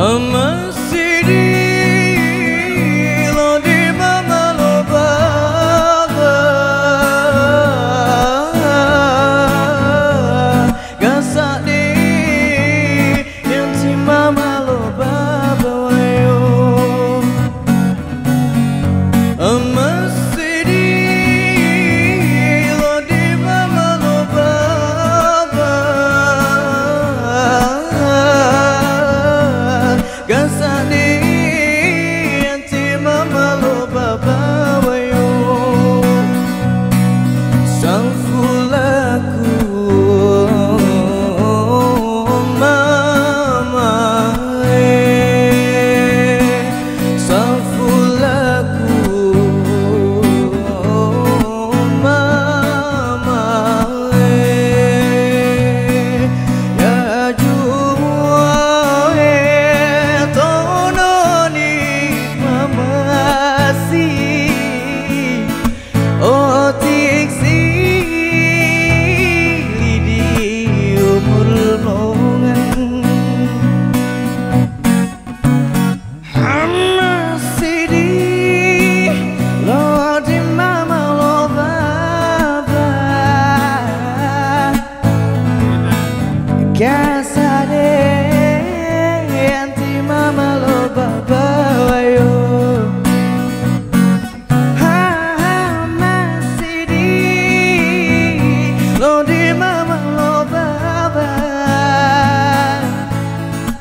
Ama sade anti mama lo baba.